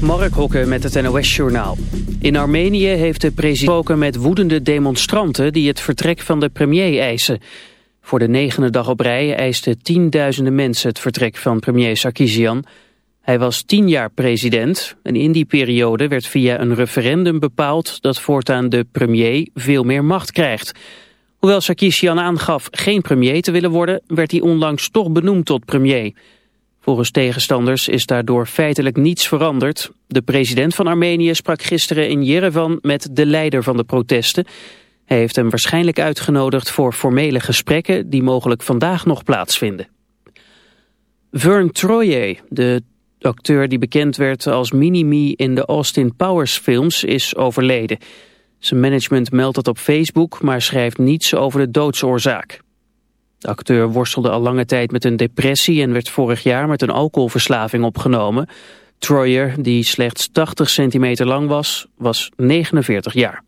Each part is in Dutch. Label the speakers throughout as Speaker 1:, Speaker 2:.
Speaker 1: Mark Hokke met het NOS-journaal. In Armenië heeft de president gesproken met woedende demonstranten... die het vertrek van de premier eisen. Voor de negende dag op rij eisten tienduizenden mensen... het vertrek van premier Sarkisian. Hij was tien jaar president en in die periode werd via een referendum bepaald... dat voortaan de premier veel meer macht krijgt. Hoewel Sarkisian aangaf geen premier te willen worden... werd hij onlangs toch benoemd tot premier... Volgens tegenstanders is daardoor feitelijk niets veranderd. De president van Armenië sprak gisteren in Yerevan met de leider van de protesten. Hij heeft hem waarschijnlijk uitgenodigd voor formele gesprekken die mogelijk vandaag nog plaatsvinden. Vern Troyer, de acteur die bekend werd als Mini-Me in de Austin Powers films, is overleden. Zijn management meldt het op Facebook, maar schrijft niets over de doodsoorzaak. De acteur worstelde al lange tijd met een depressie en werd vorig jaar met een alcoholverslaving opgenomen. Troyer, die slechts 80 centimeter lang was, was 49 jaar.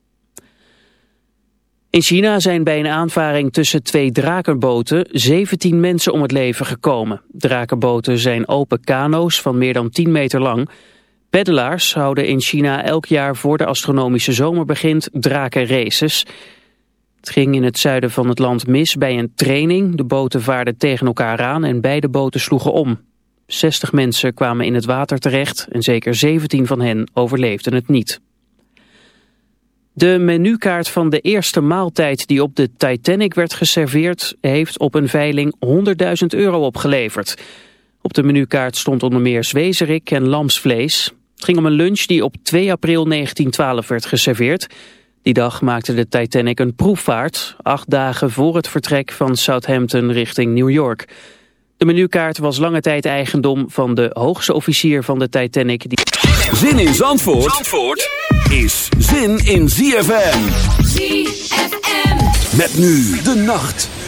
Speaker 1: In China zijn bij een aanvaring tussen twee drakenboten 17 mensen om het leven gekomen. Drakenboten zijn open kano's van meer dan 10 meter lang. Peddelaars houden in China elk jaar voor de astronomische zomer begint drakenraces. Ging in het zuiden van het land mis bij een training. De boten vaarden tegen elkaar aan en beide boten sloegen om. 60 mensen kwamen in het water terecht en zeker 17 van hen overleefden het niet. De menukaart van de eerste maaltijd die op de Titanic werd geserveerd... heeft op een veiling 100.000 euro opgeleverd. Op de menukaart stond onder meer zwezerik en lamsvlees. Het ging om een lunch die op 2 april 1912 werd geserveerd... Die dag maakte de Titanic een proefvaart, acht dagen voor het vertrek van Southampton richting New York. De menukaart was lange tijd eigendom van de hoogste officier van de Titanic. Die...
Speaker 2: Zin in Zandvoort, Zandvoort is zin in ZFM. ZFM. Met nu de nacht.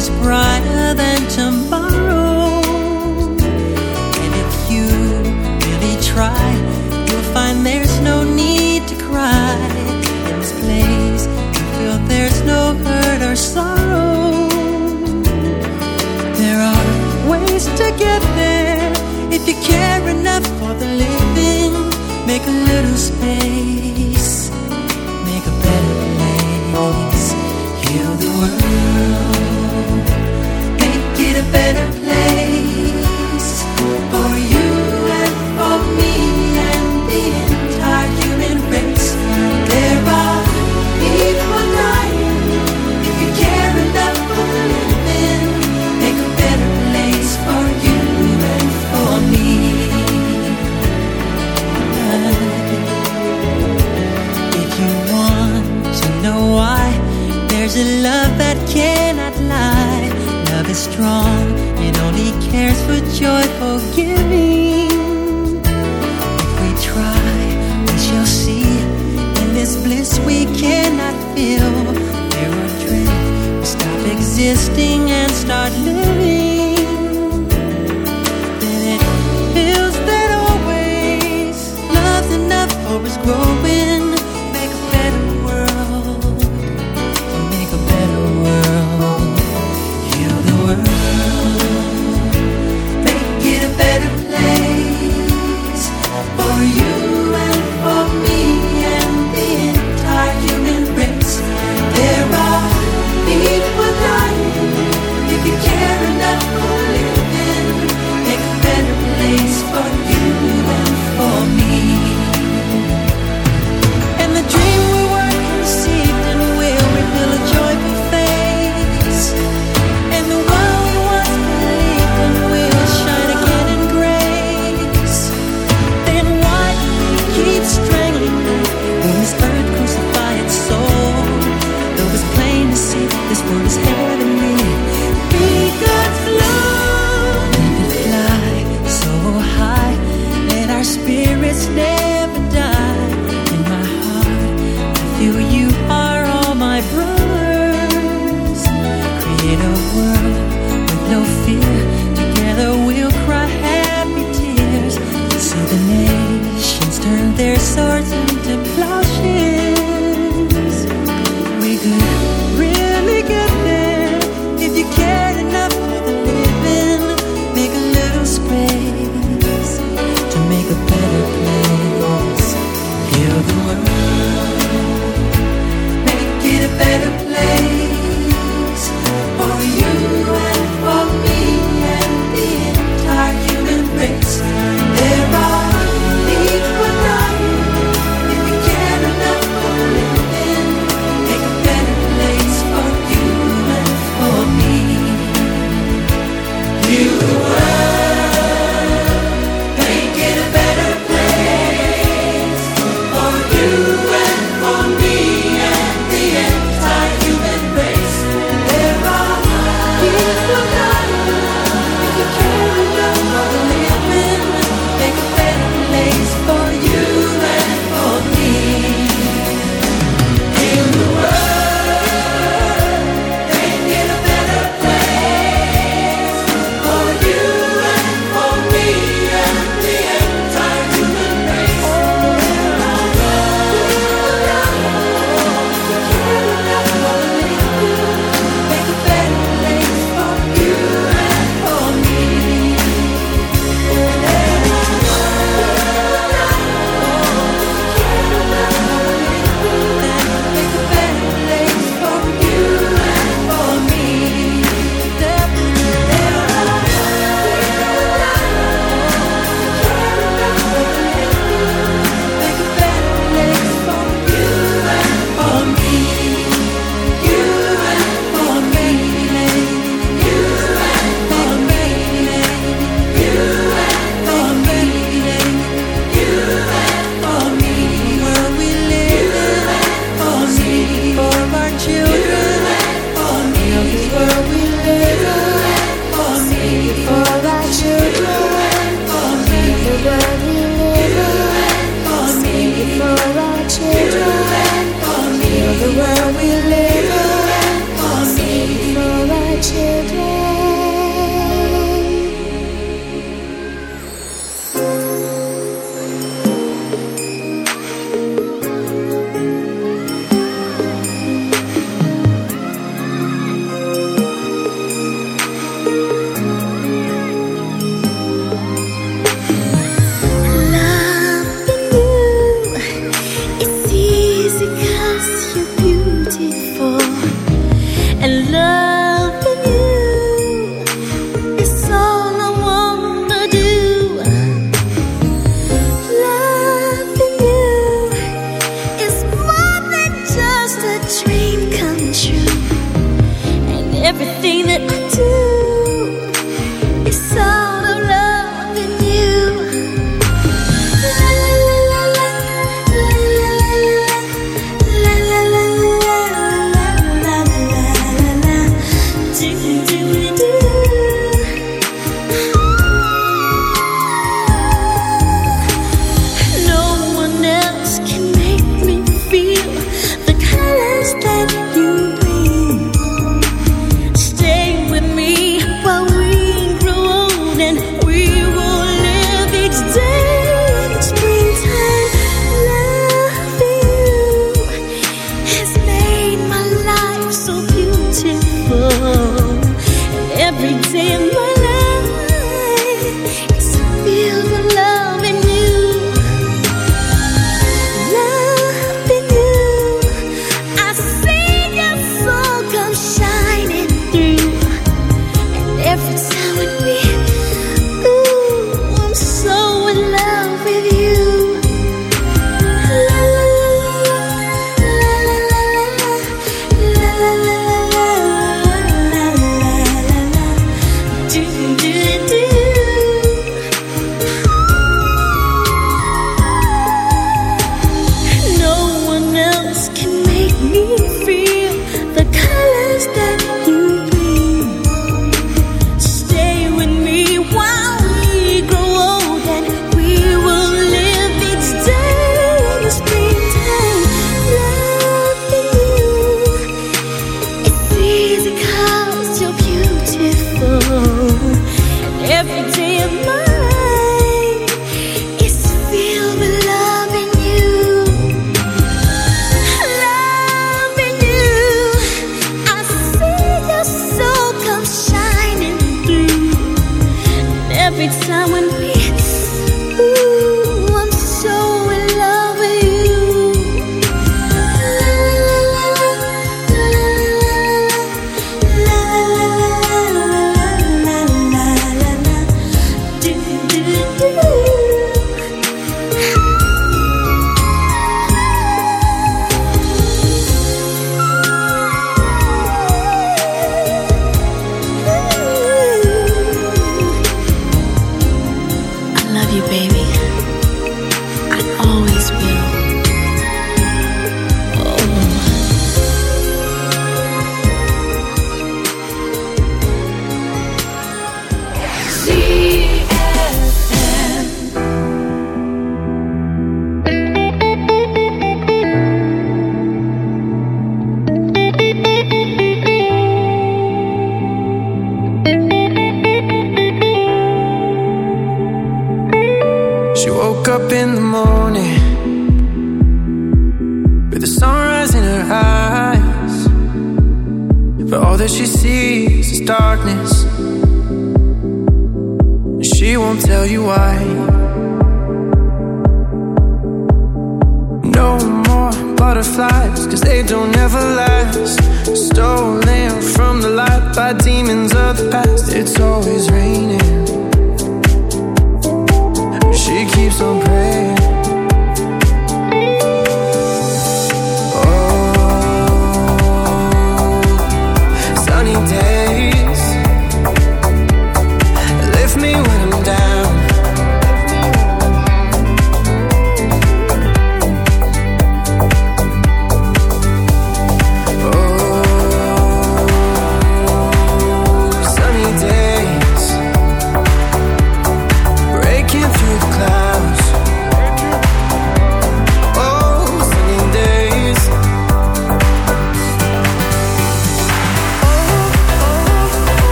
Speaker 3: much brighter than tomorrow. husband's head.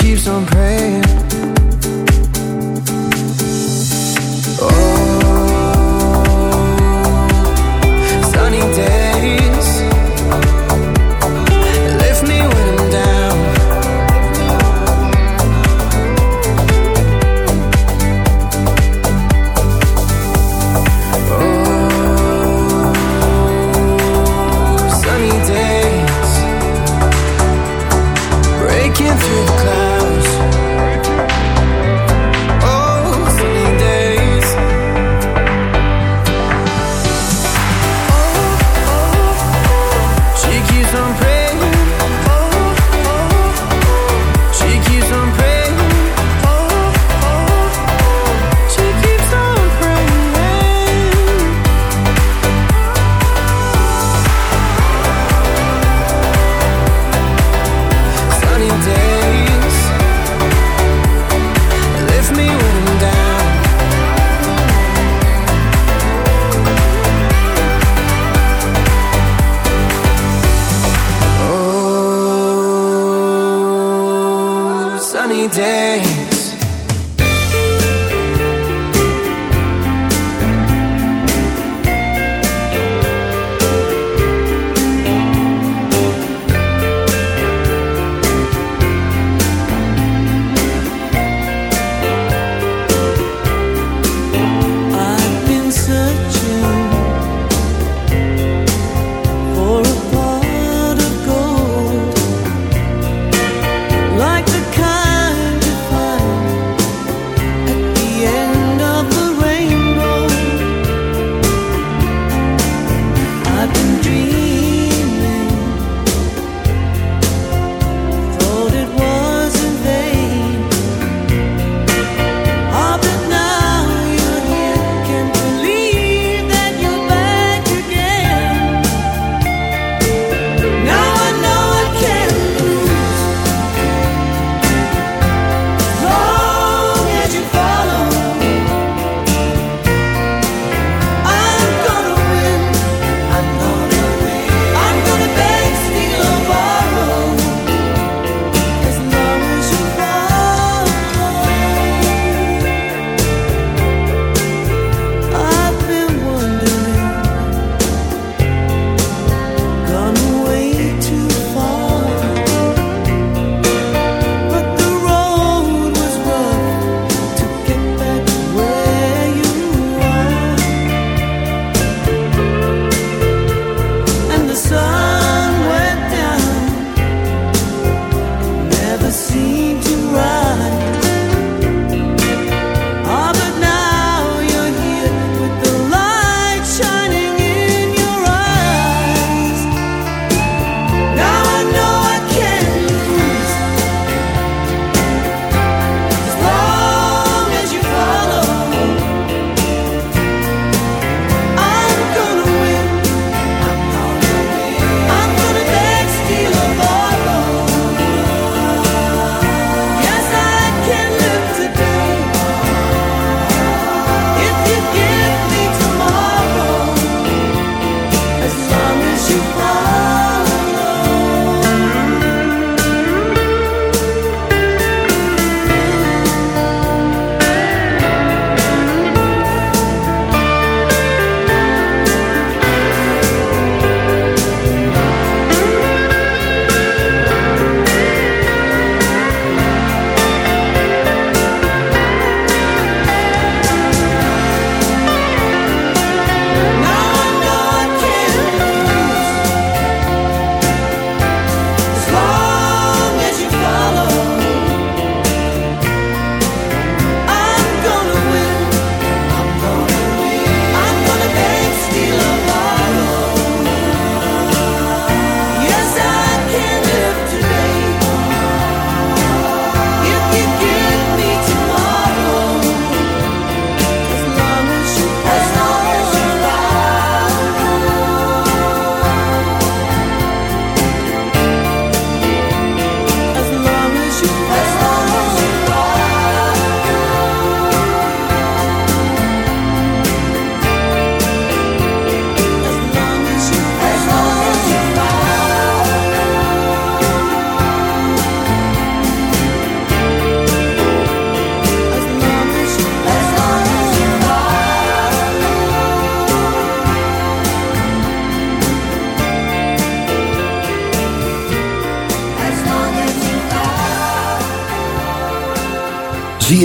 Speaker 4: keeps on praying.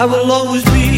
Speaker 5: I will always be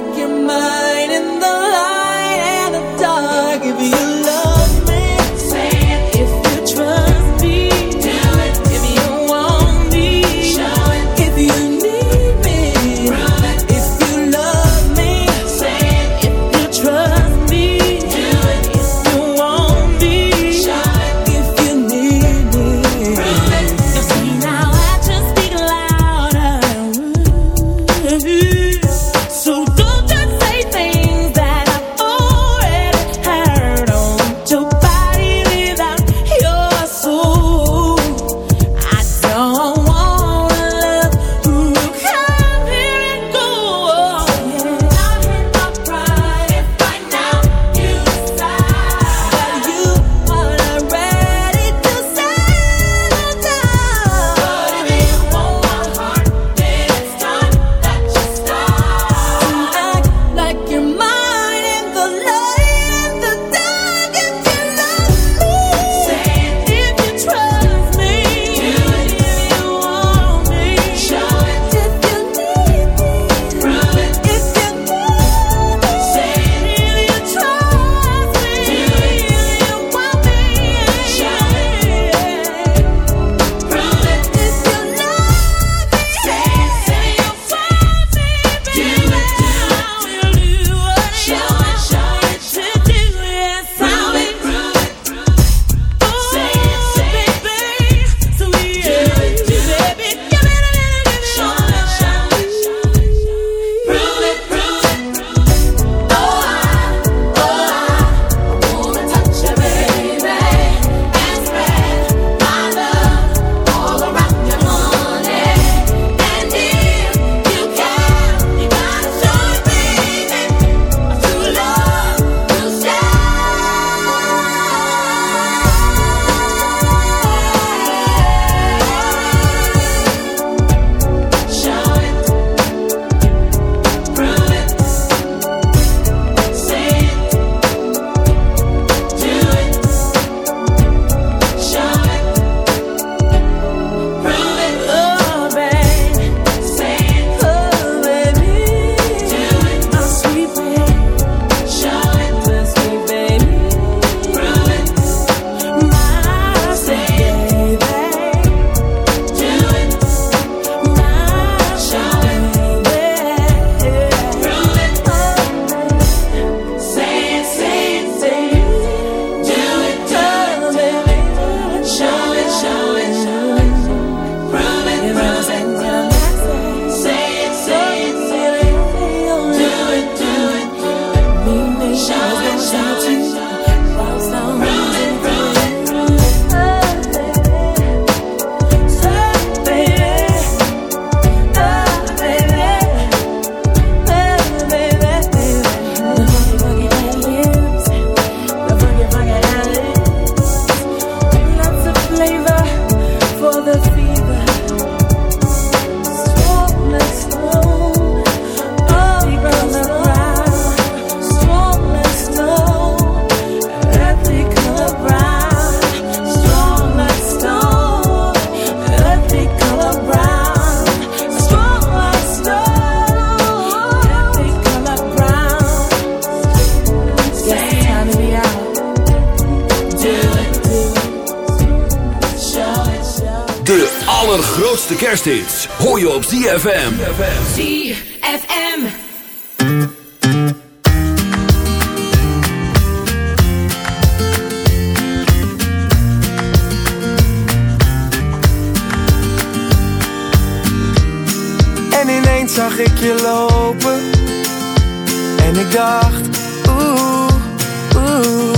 Speaker 6: like your
Speaker 2: mind. allergrootste kersthits hoor je op ZFM.
Speaker 7: ZFM.
Speaker 4: En ineens zag ik je lopen. En ik dacht, oeh, oeh